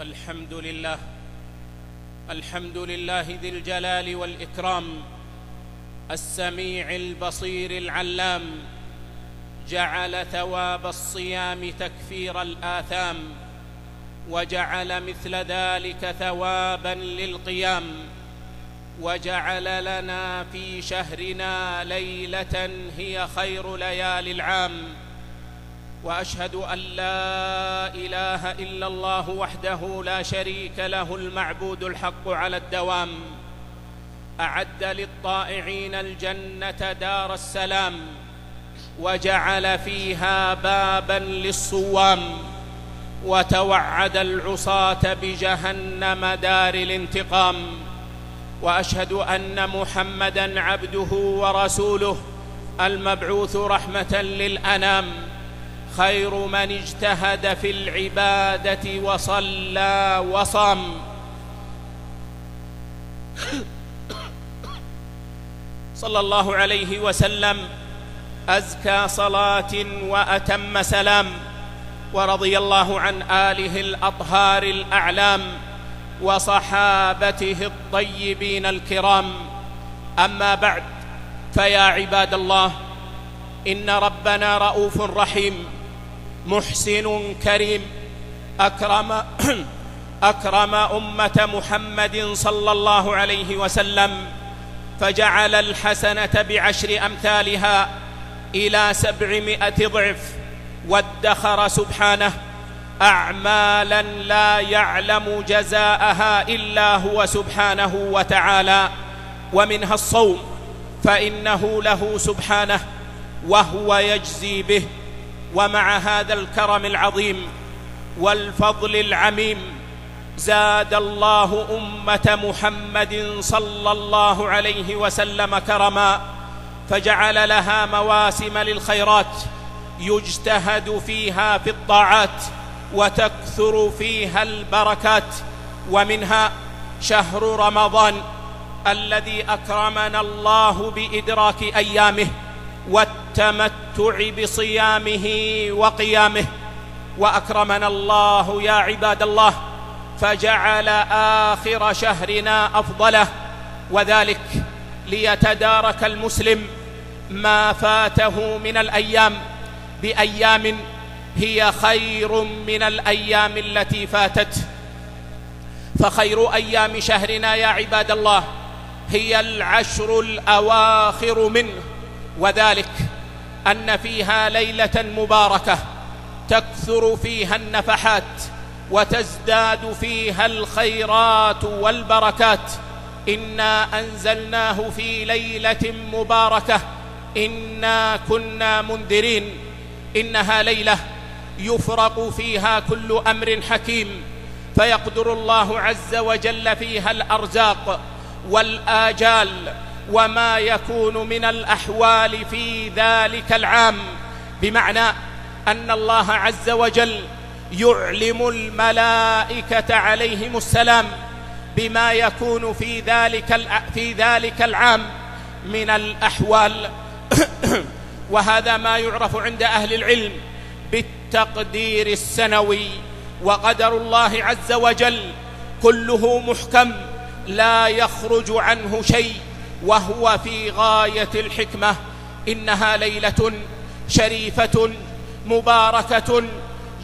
الحمد لله الحمد لله ذي الجلال والإكرام السميع البصير العلام جعل ثواب الصيام تكفير الآثام وجعل مثل ذلك ثوابا للقيام وجعل لنا في شهرنا ليلة هي خير ليالي العام. وأشهد أن لا إله إلا الله وحده لا شريك له المعبود الحق على الدوام. أعد للطائعين الجنة دار السلام وجعل فيها بابا للصوام وتوعد العصاة بجهنم دار الانتقام. وأشهد أن محمدا عبده ورسوله المبعوث رحمة للأنام. خير من اجتهد في العبادة وصلى وصام. صلى الله عليه وسلم أزكى صلاة وأتم سلام ورضي الله عن آله الأطهار الأعلام وصحابته الطيبين الكرام. أما بعد فيا عباد الله إن ربنا رؤوف رحيم. محسن كريم أكرم أكرم أمة محمد صلى الله عليه وسلم فجعل الحسنة بعشر أمثالها إلى سبعمائة ضعف وادخر سبحانه أعمالا لا يعلم جزاءها إلا هو سبحانه وتعالى ومنها الصوم فإنه له سبحانه وهو يجزي به ومع هذا الكرم العظيم والفضل العميم زاد الله أمة محمد صلى الله عليه وسلم كرما فجعل لها مواسم للخيرات يجتهد فيها في الطاعات وتكثر فيها البركات ومنها شهر رمضان الذي أكرمنا الله بإدراك أيامه والتمتع بصيامه وقيامه وأكرمنا الله يا عباد الله فجعل آخر شهرنا أفضله وذلك ليتدارك المسلم ما فاته من الأيام بأيام هي خير من الأيام التي فاتت. فخير أيام شهرنا يا عباد الله هي العشر الأواخر منه. وذلك أن فيها ليلة مباركة تكثر فيها النفحات وتزداد فيها الخيرات والبركات. إنا أنزلناه في ليلة مباركة. إنا كنا منذرين. إنها ليلة يفرق فيها كل أمر حكيم. فيقدر الله عز وجل فيها الأرزاق والآجال وما يكون من الأحوال في ذلك العام. بمعنى أن الله عز وجل يعلم الملائكة عليهم السلام بما يكون في ذلك في ذلك العام من الأحوال. وهذا ما يعرف عند أهل العلم بالتقدير السنوي. وقدر الله عز وجل كله محكم لا يخرج عنه شيء. وهو في غاية الحكمة. إنها ليلة شريفة مباركة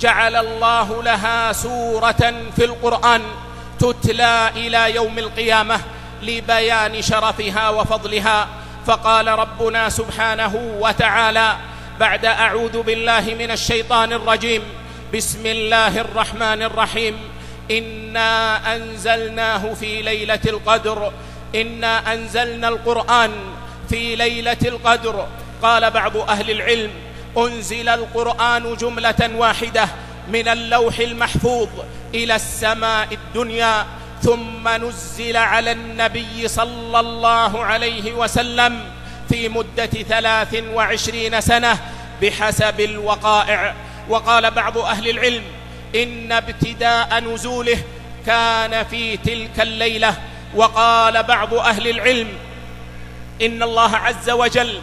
جعل الله لها سورة في القرآن تتلى إلى يوم القيامة لبيان شرفها وفضلها. فقال ربنا سبحانه وتعالى بعد أعوذ بالله من الشيطان الرجيم. بسم الله الرحمن الرحيم. إنا أنزلناه في ليلة القدر إنا أنزلنا القرآن في ليلة القدر قال بعض أهل العلم أنزل القرآن جملة واحدة من اللوح المحفوظ إلى السماء الدنيا ثم نزل على النبي صلى الله عليه وسلم في مدة ثلاث وعشرين سنة بحسب الوقائع وقال بعض أهل العلم إن ابتداء نزوله كان في تلك الليلة وقال بعض أهل العلم إن الله عز وجل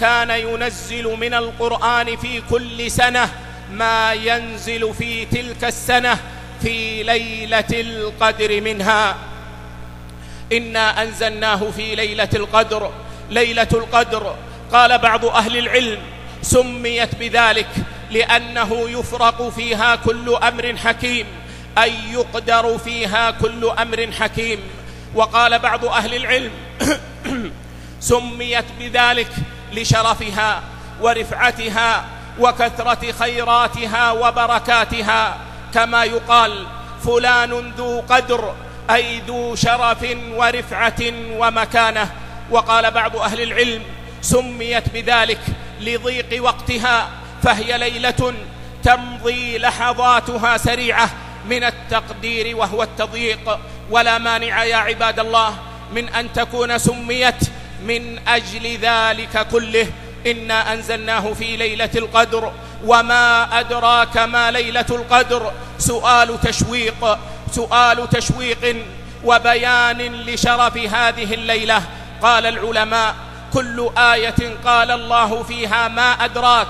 كان ينزل من القرآن في كل سنة ما ينزل في تلك السنة في ليلة القدر منها. إنا أنزلناه في ليلة القدر ليلة القدر. قال بعض أهل العلم سميت بذلك لأنه يفرق فيها كل أمر حكيم أي يقدر فيها كل أمر حكيم. وقال بعض أهل العلم سميت بذلك لشرفها ورفعتها وكثرة خيراتها وبركاتها كما يقال فلان ذو قدر أي ذو شرف ورفعة ومكانة وقال بعض أهل العلم سميت بذلك لضيق وقتها فهي ليلة تمضي لحظاتها سريعة من التقدير وهو التضييق ولا مانع يا عباد الله من أن تكون سميت من أجل ذلك كله. إنا أنزلناه في ليلة القدر وما أدراك ما ليلة القدر. سؤال تشويق سؤال تشويق وبيان لشرف هذه الليلة. قال العلماء كل آية قال الله فيها ما أدراك.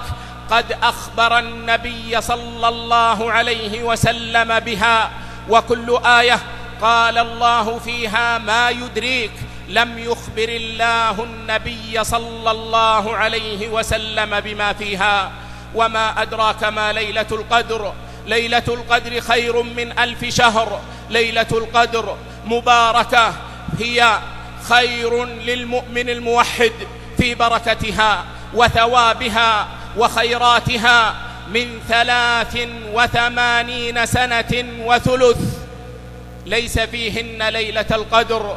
قد أخبر النبي صلى الله عليه وسلم بها. وكل آية قال الله فيها ما يدريك. لم يخبر الله النبي صلى الله عليه وسلم بما فيها. وما أدراك ما ليلة القدر. ليلة القدر خير من ألف شهر. ليلة القدر مباركة. هي خير للمؤمن الموحد في بركتها وثوابها وخيراتها من ثلاث وثمانين سنة وثلث. ليس فيهن ليلة القدر.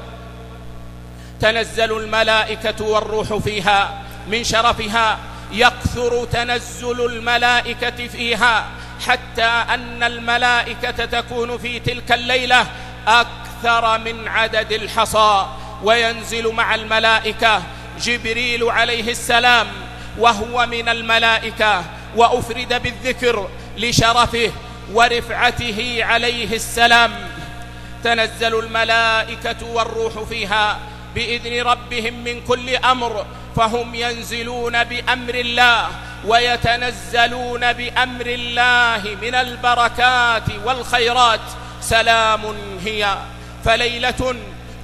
تنزل الملائكة والروح فيها من شرفها يكثر تنزل الملائكة فيها حتى أن الملائكة تكون في تلك الليلة أكثر من عدد الحصى. وينزل مع الملائكة جبريل عليه السلام وهو من الملائكة وأفرد بالذكر لشرفه ورفعته عليه السلام. تنزل الملائكة والروح فيها بإذن ربهم من كل أمر فهم ينزلون بأمر الله ويتنزلون بأمر الله من البركات والخيرات. سلام هي فليلة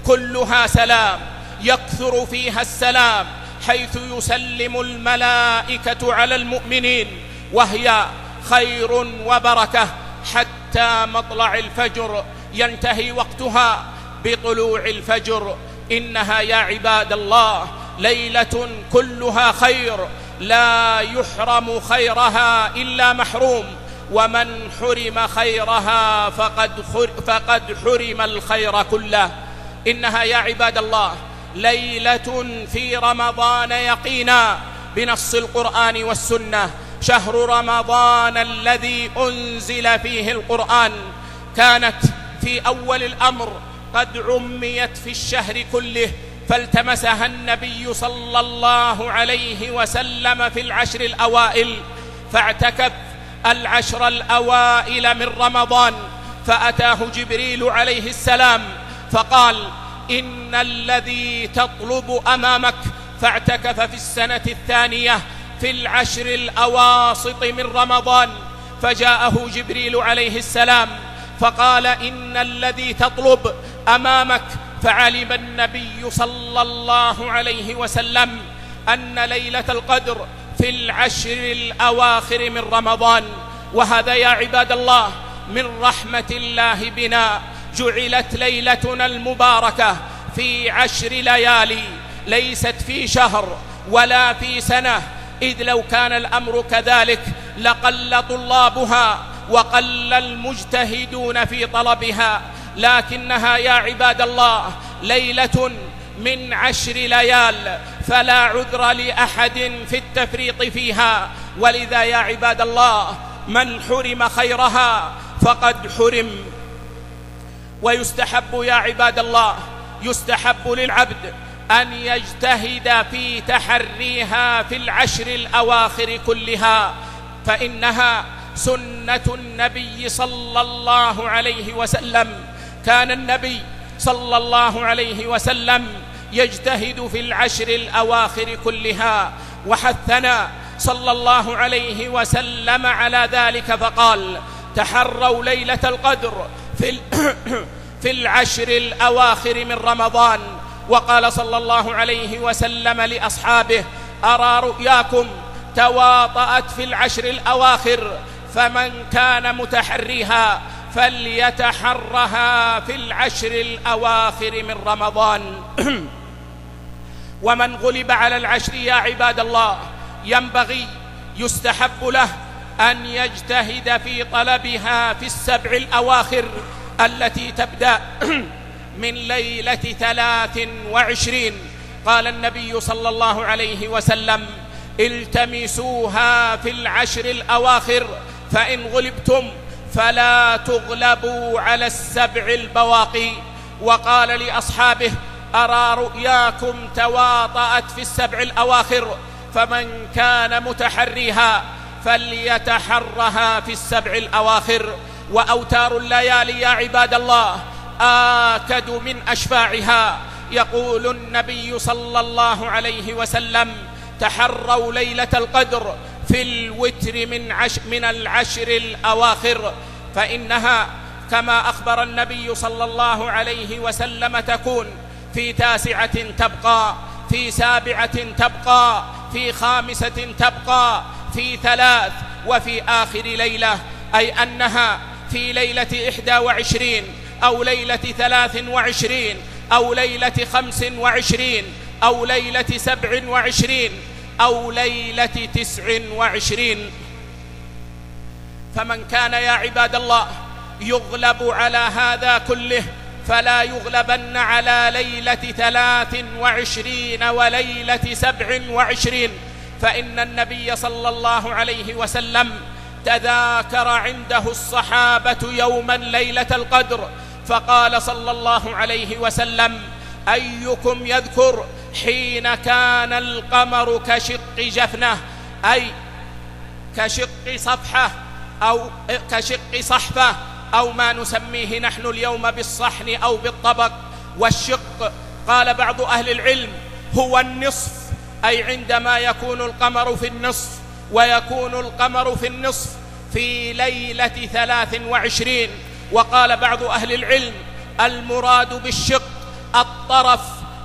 كلها سلام يكثر فيها السلام حيث يسلم الملائكة على المؤمنين وهي خير وبركة حتى مطلع الفجر. ينتهي وقتها بطلوع الفجر. إنها يا عباد الله ليلة كلها خير لا يحرم خيرها إلا محروم. ومن حرم خيرها فقد فقد حرم الخير كله. إنها يا عباد الله ليلة في رمضان يقينا. بنص القرآن والسنة. شهر رمضان الذي أنزل فيه القرآن. كانت في أول الأمر قد عميت في الشهر كله فالتمسها النبي صلى الله عليه وسلم في العشر الأوائل فاعتكف العشر الأوائل من رمضان فأتاه جبريل عليه السلام فقال إن الذي تطلب أمامك فاعتكف في السنة الثانية في العشر الأواسط من رمضان فجاءه جبريل عليه السلام فقال إن الذي تطلب أمامك فعلم النبي صلى الله عليه وسلم أن ليلة القدر في العشر الأواخر من رمضان وهذا يا عباد الله من رحمة الله بنا جعلت ليلتنا المباركة في عشر ليالي ليست في شهر ولا في سنة إذ لو كان الأمر كذلك لقل طلابها وقل المجتهدون في طلبها لكنها يا عباد الله ليلة من عشر ليال فلا عذر لأحد في التفريط فيها. ولذا يا عباد الله من حرم خيرها فقد حرم. ويستحب يا عباد الله يستحب للعبد أن يجتهد في تحريها في العشر الأواخر كلها فإنها سنة النبي صلى الله عليه وسلم. كان النبي صلى الله عليه وسلم يجتهد في العشر الأواخر كلها وحثنا صلى الله عليه وسلم على ذلك فقال تحروا ليلة القدر في, في العشر الأواخر من رمضان. وقال صلى الله عليه وسلم لأصحابه أرى رؤياكم تواطأت في العشر الأواخر؟ فمن كان متحريها فليتحرها في العشر الأواخر من رمضان. ومن غلب على العشر يا عباد الله ينبغي يستحب له أن يجتهد في طلبها في السبع الأواخر التي تبدأ من ليلة ثلاث وعشرين. قال النبي صلى الله عليه وسلم التمسوها في العشر الأواخر فإن غلبتم فلا تغلبوا على السبع البواقي وقال لأصحابه أرى رؤياكم تواطأت في السبع الأواخر فمن كان متحريها فليتحرها في السبع الأواخر وأوتار الليالي يا عباد الله آكد من أشفاعها يقول النبي صلى الله عليه وسلم تحروا ليلة القدر في الوتر من عش من العشر الأواخر فإنها كما أخبر النبي صلى الله عليه وسلم تكون في تاسعة تبقى في سابعة تبقى في خامسة تبقى في ثلاث وفي آخر ليلة أي أنها في ليلة إحدى وعشرين أو ليلة ثلاث وعشرين أو ليلة خمس وعشرين أو ليلة سبع وعشرين. أو ليلة تسع وعشرين. فمن كان يا عباد الله يغلب على هذا كله فلا يغلبن على ليلة ثلاث وعشرين وليلة سبع وعشرين. فإن النبي صلى الله عليه وسلم تذاكر عنده الصحابة يوما ليلة القدر فقال صلى الله عليه وسلم أيكم يذكر حين كان القمر كشق جفنه؟ أي كشق صفحة أو كشق صحفة أو ما نسميه نحن اليوم بالصحن أو بالطبق والشق. قال بعض أهل العلم هو النصف أي عندما يكون القمر في النصف ويكون القمر في النصف في ليلة ثلاث وعشرين. وقال بعض أهل العلم المراد بالشق الطرف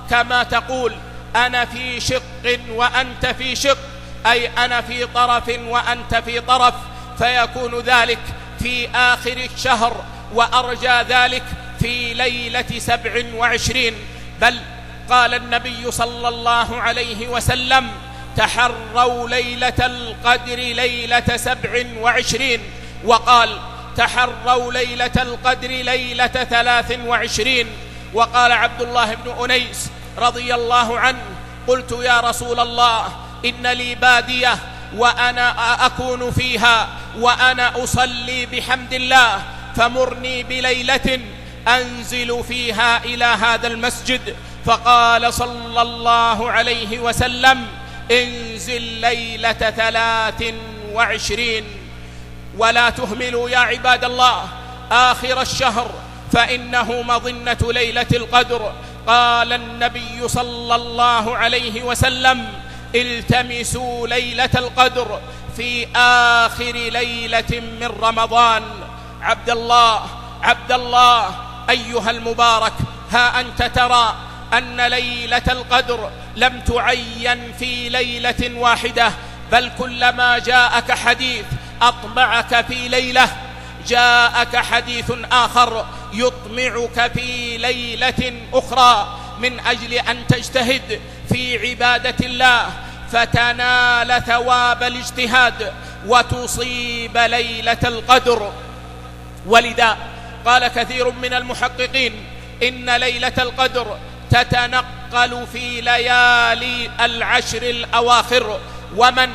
كما تقول أنا في شق وأنت في شق أي أنا في طرف وأنت في طرف فيكون ذلك في آخر الشهر وأرجى ذلك في ليلة سبع وعشرين. بل قال النبي صلى الله عليه وسلم تحروا ليلة القدر ليلة سبع وعشرين. وقال تحروا ليلة القدر ليلة ثلاث وعشرين. وقال عبد الله بن أنيس رضي الله عنه قلت يا رسول الله إن لي بادية وأنا أكون فيها وأنا أصلي بحمد الله فمرني بليلة أنزل فيها إلى هذا المسجد. فقال صلى الله عليه وسلم انزل ليلة ثلاث وعشرين. ولا تهملوا يا عباد الله آخر الشهر فإنه مظنة ليلة القدر. قال النبي صلى الله عليه وسلم التمسوا ليلة القدر في آخر ليلة من رمضان. عبد الله عبد الله أيها المبارك ها أنت ترى أن ليلة القدر لم تعين في ليلة واحدة بل كلما جاءك حديث أطبعك في ليلة جاءك حديث آخر. يطمعك في ليلة أخرى من أجل أن تجتهد في عبادة الله فتنال ثواب الاجتهاد وتصيب ليلة القدر. ولذا قال كثير من المحققين إن ليلة القدر تتنقل في ليالي العشر الأواخر ومن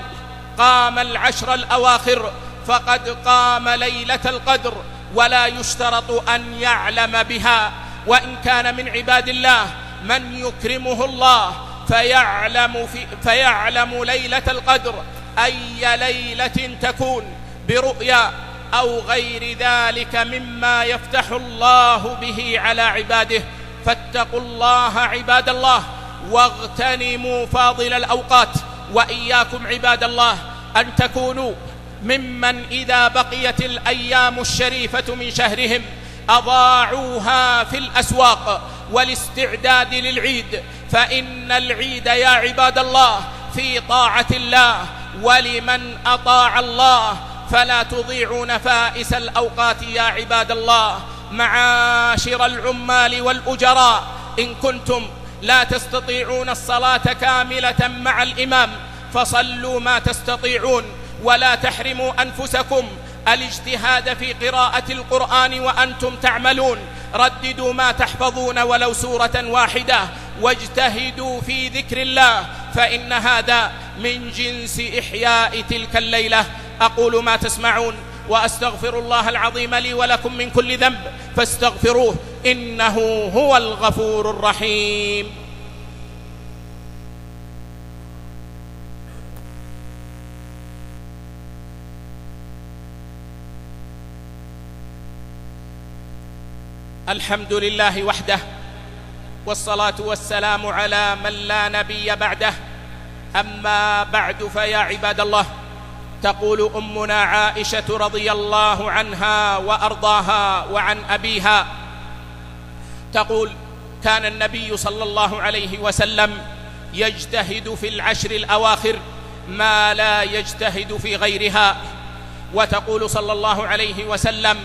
قام العشر الأواخر فقد قام ليلة القدر. ولا يشترط أن يعلم بها. وإن كان من عباد الله من يكرمه الله فيعلم, في فيعلم ليلة القدر أي ليلة تكون برؤيا أو غير ذلك مما يفتح الله به على عباده. فاتقوا الله عباد الله واغتنموا فاضل الأوقات. وإياكم عباد الله أن تكونوا ممن إذا بقيت الأيام الشريفة من شهرهم أضاعوها في الأسواق والاستعداد للعيد فإن العيد يا عباد الله في طاعة الله ولمن أطاع الله فلا تضيعوا نفائس الأوقات يا عباد الله. معاشر العمال والأجراء إن كنتم لا تستطيعون الصلاة كاملة مع الإمام فصلوا ما تستطيعون. ولا تحرموا أنفسكم الاجتهاد في قراءة القرآن وأنتم تعملون. رددوا ما تحفظون ولو سورة واحدة واجتهدوا في ذكر الله فإن هذا من جنس إحياء تلك الليلة. أقول ما تسمعون وأستغفر الله العظيم لي ولكم من كل ذنب فاستغفروه إنه هو الغفور الرحيم. الحمد لله وحده والصلاة والسلام على من لا نبي بعده أما بعد فيا عباد الله تقول أمنا عائشة رضي الله عنها وأرضاها وعن أبيها تقول كان النبي صلى الله عليه وسلم يجتهد في العشر الأواخر ما لا يجتهد في غيرها وتقول صلى الله عليه وسلم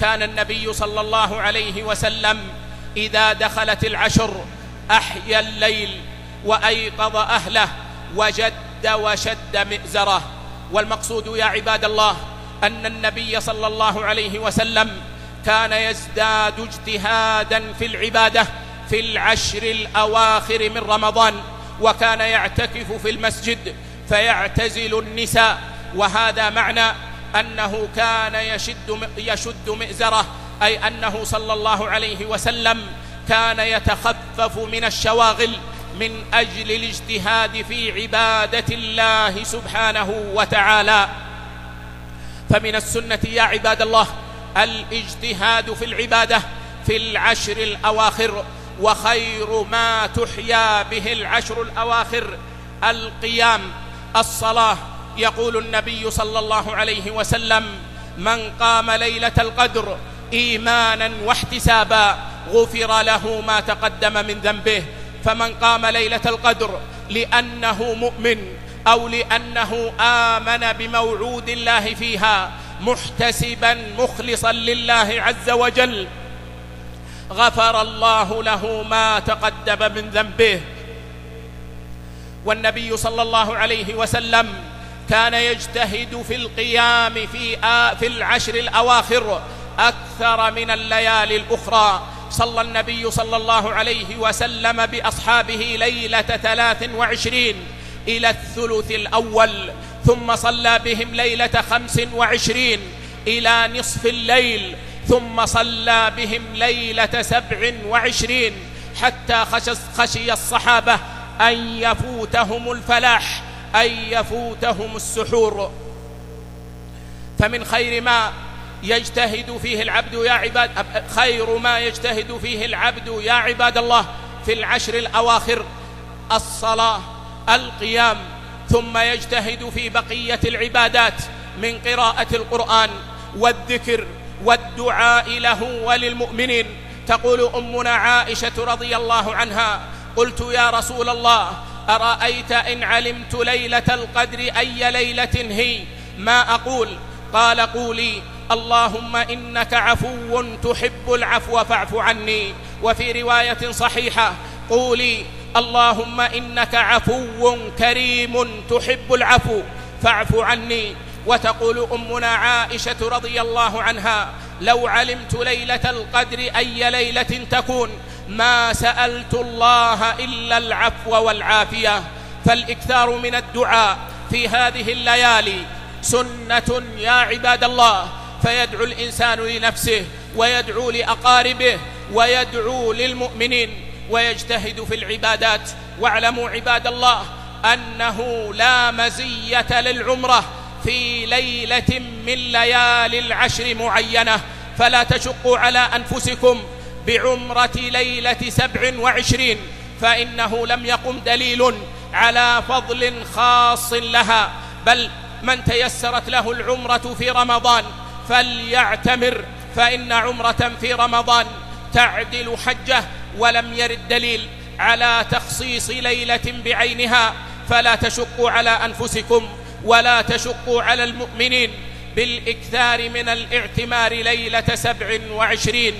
كان النبي صلى الله عليه وسلم إذا دخلت العشر أحيا الليل وأيقظ أهله وجد وشد مئزره والمقصود يا عباد الله أن النبي صلى الله عليه وسلم كان يزداد اجتهادا في العبادة في العشر الأواخر من رمضان وكان يعتكف في المسجد فيعتزل النساء وهذا معنى أنه كان يشد, يشد مئزرة أي أنه صلى الله عليه وسلم كان يتخفف من الشواغل من أجل الاجتهاد في عبادة الله سبحانه وتعالى. فمن السنة يا عباد الله الاجتهاد في العبادة في العشر الأواخر وخير ما تحيا به العشر الأواخر القيام الصلاة يقول النبي صلى الله عليه وسلم من قام ليلة القدر إيمانا واحتسابا غفر له ما تقدم من ذنبه فمن قام ليلة القدر لأنه مؤمن أو لأنه آمن بموعود الله فيها محتسبا مخلصا لله عز وجل غفر الله له ما تقدم من ذنبه. والنبي صلى الله عليه وسلم كان يجتهد في القيام في في العشر الأواخر أكثر من الليالي الأخرى. صلى النبي صلى الله عليه وسلم بأصحابه ليلة ثلاث وعشرين إلى الثلث الأول ثم صلى بهم ليلة خمس وعشرين إلى نصف الليل ثم صلى بهم ليلة سبع وعشرين حتى خشي الصحابة أن يفوتهم الفلاح. أن يفوتهم السحور. فمن خير ما يجتهد فيه العبد يا عباد خير ما يجتهد فيه العبد يا عباد الله في العشر الأواخر. الصلاة القيام ثم يجتهد في بقية العبادات من قراءة القرآن والذكر والدعاء له وللمؤمنين. تقول أمنا عائشة رضي الله عنها قلت يا رسول الله أرأيت إن علمت ليلة القدر أي ليلة هي؟ ما أقول. قال قولي اللهم إنك عفو تحب العفو فاعف عني. وفي رواية صحيحة قولي اللهم إنك عفو كريم تحب العفو فاعف عني. وتقول أمنا عائشة رضي الله عنها لو علمت ليلة القدر أي ليلة تكون ما سألت الله إلا العفو والعافية. فالإكثار من الدعاء في هذه الليالي سنة يا عباد الله. فيدعو الإنسان لنفسه ويدعو لأقاربه ويدعو للمؤمنين ويجتهد في العبادات. واعلموا عباد الله أنه لا مزية للعمرة. في ليلة من ليالي العشر معينة فلا تشقوا على أنفسكم بعمرة ليلة سبع وعشرين فإنه لم يقم دليل على فضل خاص لها بل من تيسرت له العمرة في رمضان فليعتمر فإن عمرة في رمضان تعدل حجة ولم يرد دليل على تخصيص ليلة بعينها فلا تشقوا على أنفسكم ولا تشقوا على المؤمنين بالإكثار من الاعتمار ليلة سبع وعشرين.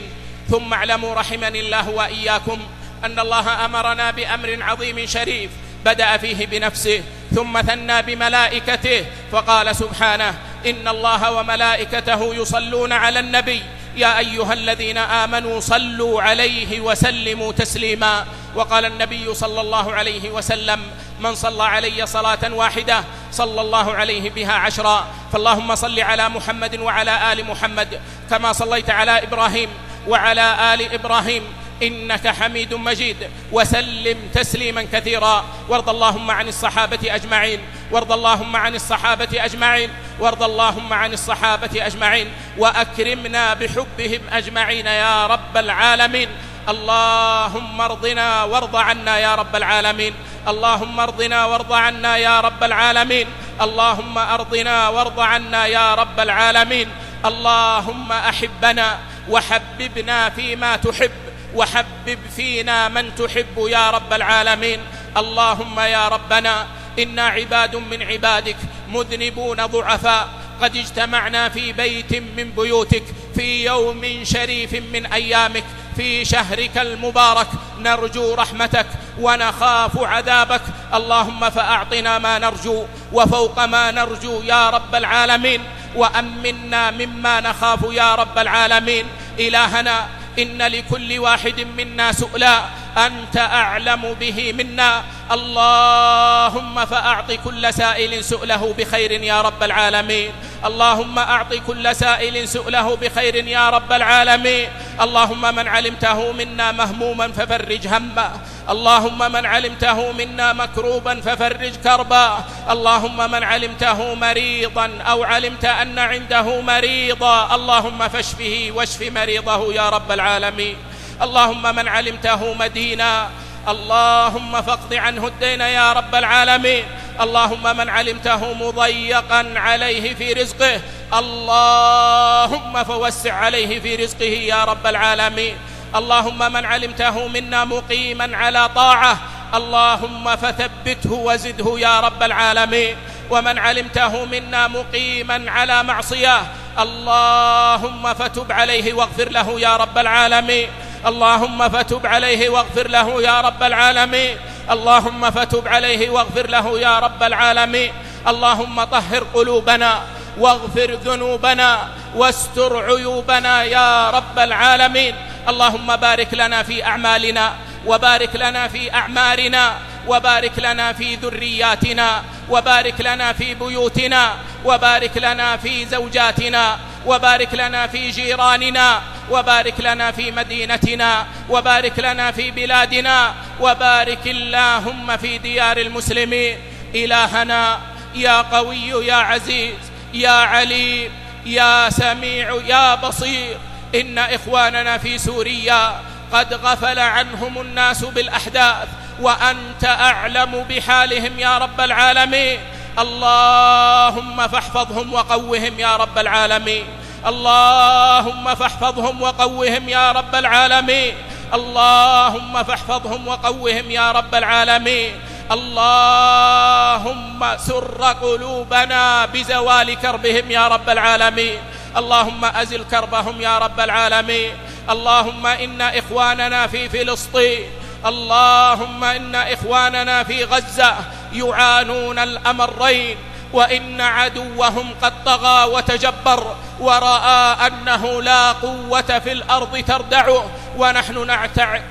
ثم اعلموا رحمني الله وإياكم أن الله أمرنا بأمر عظيم شريف بدأ فيه بنفسه ثم ثنى بملائكته فقال سبحانه إن الله وملائكته يصلون على النبي. يا أيها الذين آمنوا صلوا عليه وسلموا تسليما. وقال النبي صلى الله عليه وسلم من صلى علي صلاة واحدة صلى الله عليه بها عشرا. فاللهم صل على محمد وعلى آل محمد كما صليت على إبراهيم وعلى آل إبراهيم إنك حميد مجيد. وسلم تسليما كثيرا. وارض اللهم عن الصحابة أجمعين. وارض اللهم عن الصحابة أجمعين. وارض اللهم عن الصحابة أجمعين. وأكرمنا بحبهم أجمعين يا رب العالمين. اللهم ارضنا وارض عنا يا رب العالمين. اللهم ارضنا وارض عنا يا رب العالمين. اللهم ارضنا وارض عنا يا رب العالمين. اللهم احبنا وحببنا فيما تحب وحبب فينا من تحب يا رب العالمين. اللهم يا ربنا إنا عباد من عبادك مذنبون ضعفاء. قد اجتمعنا في بيت من بيوتك في يوم شريف من أيامك. في شهرك المبارك نرجو رحمتك ونخاف عذابك. اللهم فأعطنا ما نرجو وفوق ما نرجو يا رب العالمين وأمنا مما نخاف يا رب العالمين. إلهنا إن لكل واحد منا سؤلا أنت أعلم به منا. اللهم فأعط كل سائل سؤله بخير يا رب العالمين. اللهم أعط كل سائل سؤله بخير يا رب العالمين. اللهم من علمته منا مهموما ففرج همه. اللهم من علمته منا مكروبا ففرج كربا. اللهم من علمته مريضا أو علمت أن عنده مريضا. اللهم فاشفه واشف مريضه يا رب العالمين. اللهم من علمته مدينا. اللهم فاقض عنه الدين يا رب العالمين. اللهم من علمته مضيقا عليه في رزقه. اللهم فوسع عليه في رزقه يا رب العالمين. اللهم من علمته منا مقيما على طاعة اللهم فثبته وزده يا رب العالمين. ومن علمته منا مقيما على معصية اللهم فتب عليه واغفر له يا رب العالمين. اللهم فتب عليه واغفر له يا رب العالمين. اللهم فتب عليه واغفر له يا رب العالمين. اللهم طهر قلوبنا واغفر ذنوبنا واستر عيوبنا يا رب العالمين. اللهم بارك لنا في أعمالنا وبارك لنا في أعمارنا وبارك لنا في ذرياتنا وبارك لنا في بيوتنا وبارك لنا في زوجاتنا وبارك لنا في جيراننا وبارك لنا في مدينتنا وبارك لنا في بلادنا وبارك اللهم في ديار المسلمين. إلهنا يا قوي يا عزيز يا عليم يا سميع يا بصير. إن إخواننا في سوريا قد غفل عنهم الناس بالأحداث وأنت أعلم بحالهم يا رب العالمين. اللهم فاحفظهم وقوهم يا رب العالمين. اللهم فاحفظهم وقوهم يا رب العالمين. اللهم فاحفظهم وقوهم يا رب العالمين. اللهم سر قلوبنا بزوال كربهم يا رب العالمين. اللهم أزل كربهم يا رب العالمين. اللهم إن إخواننا في فلسطين. اللهم إن إخواننا في غزة يعانون الأمرين. وإن عدوهم قد طغى وتجبر. ورأى أنه لا قوة في الأرض تردعه. ونحن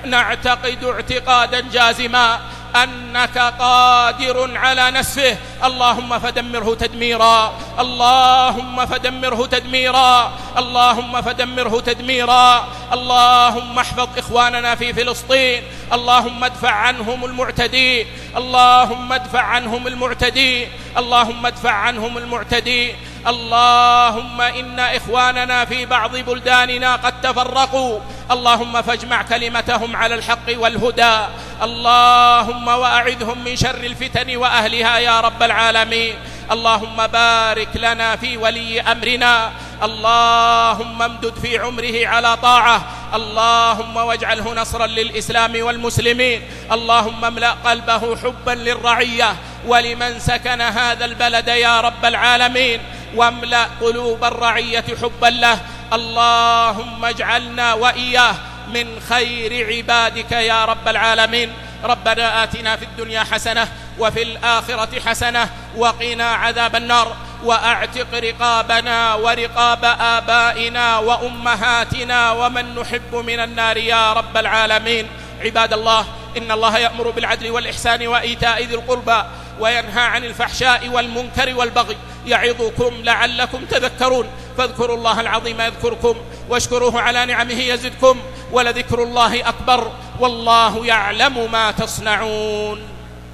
نعتقد اعتقادا جازما. أنك قادر على نسفه اللهم فدمره تدميرا. اللهم فدمره تدميرا. اللهم فدمره تدميرا. اللهم احفظ إخواننا في فلسطين. اللهم ادفع عنهم المعتدين. اللهم ادفع عنهم المعتدين. اللهم ادفع عنهم المعتدين. اللهم إن إخواننا في بعض بلداننا قد تفرقوا. اللهم فاجمع كلمتهم على الحق والهدى. اللهم وأعذهم من شر الفتن وأهلها يا رب العالمين. اللهم بارك لنا في ولي أمرنا. اللهم امدد في عمره على طاعة. اللهم واجعله نصرا للإسلام والمسلمين. اللهم املأ قلبه حبا للرعية. ولمن سكن هذا البلد يا رب العالمين. واملأ قلوب الرعية حبا له. اللهم اجعلنا وإياه من خير عبادك يا رب العالمين. ربنا آتنا في الدنيا حسنة وفي الآخرة حسنة وقنا عذاب النار. وأعتق رقابنا ورقاب آبائنا وأمهاتنا ومن نحب من النار يا رب العالمين. عباد الله إن الله يأمر بالعدل والإحسان وإيتاء ذي القربى وينهى عن الفحشاء والمنكر والبغي. يعظكم لعلكم تذكرون. فاذكروا الله العظيم يذكركم واشكروه على نعمه يزدكم ولذكر الله أكبر والله يعلم ما تصنعون.